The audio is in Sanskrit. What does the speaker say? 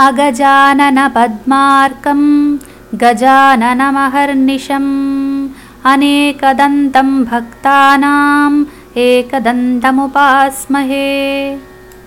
अगजाननपद्मार्कं गजाननमहर्निशम्। अनेकदन्तं भक्तानाम् एकदन्तमुपास्महे।